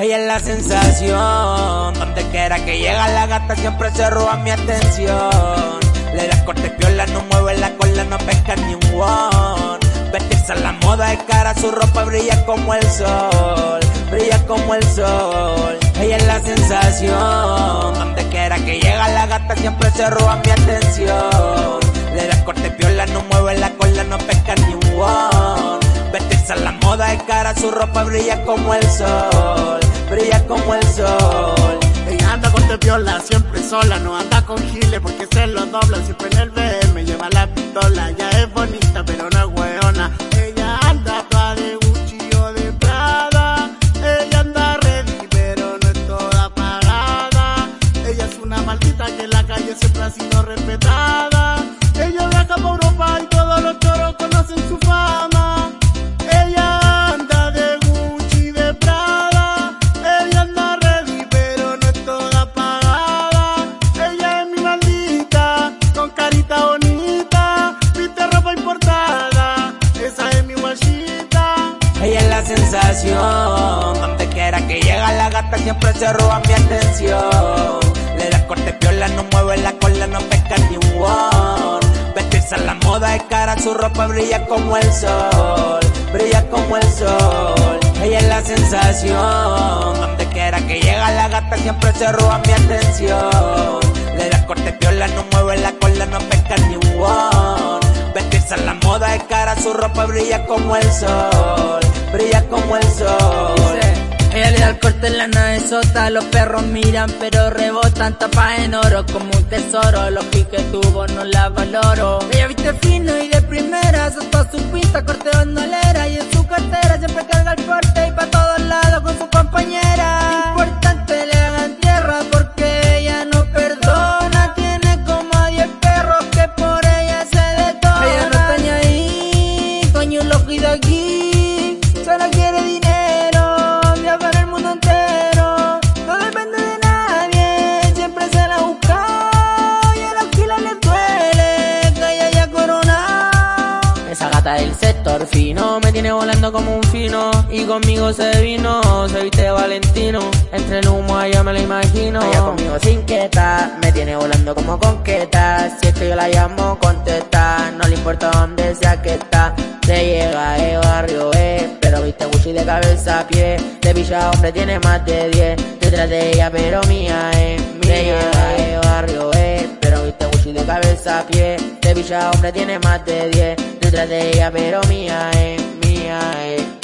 Ella es la sensación, donde quiera que llega la gata siempre se roba mi atención. Le das corte piola, no mueve la cola, no pesca ni un won. Vestirse a la moda de cara, su ropa brilla como el sol, brilla como el sol. Ella es la sensación, donde quiera que llega la gata siempre se roba mi atención. Le das corte piola, no mueve la cola, no pesca ni un won. Vestirse a la moda de cara, su ropa brilla como el sol brilla como el sol. Ella anda con tepiola, siempre sola, no anda con giles porque se lo dobla, siempre en el BM lleva la pistola, ya llega la gata siempre se roba mi atención. Le das corte piola, no mueve la cola, no pesca ni un won. Vestirse a la moda de cara, su ropa brilla como el sol, brilla como el sol. Ella es la sensación, donde quiera que llega la gata siempre se roba mi atención. Le das corte piola, no mueve la cola, no pesca ni un won. Vestirse a la moda de cara, su ropa brilla como el sol, brilla como el sol. Los perros miran pero rebotan, tapa en oro como un tesoro, los piques tuvo no la valoro. Ella viste fino y de primera, soltó su pinta, corte bandolera y en su Del sector fino. Me tiene volando como un fino y conmigo se vino, se viste Valentino, entre el humo ella me la imagino. Ella conmigo sin quieta, me tiene volando como conqueta, si es que yo la llamo contesta, no le importa dónde sea que está, se llega de barrio eh, pero viste Gucci de cabeza a pie, de Villa Hombre tiene más de 10, detrás de ella pero mía eh, se llega de barrio eh, pero viste Gucci de cabeza a pie, de Villa Hombre tiene más de 10, detrás de ella pero mía eh, mía eh.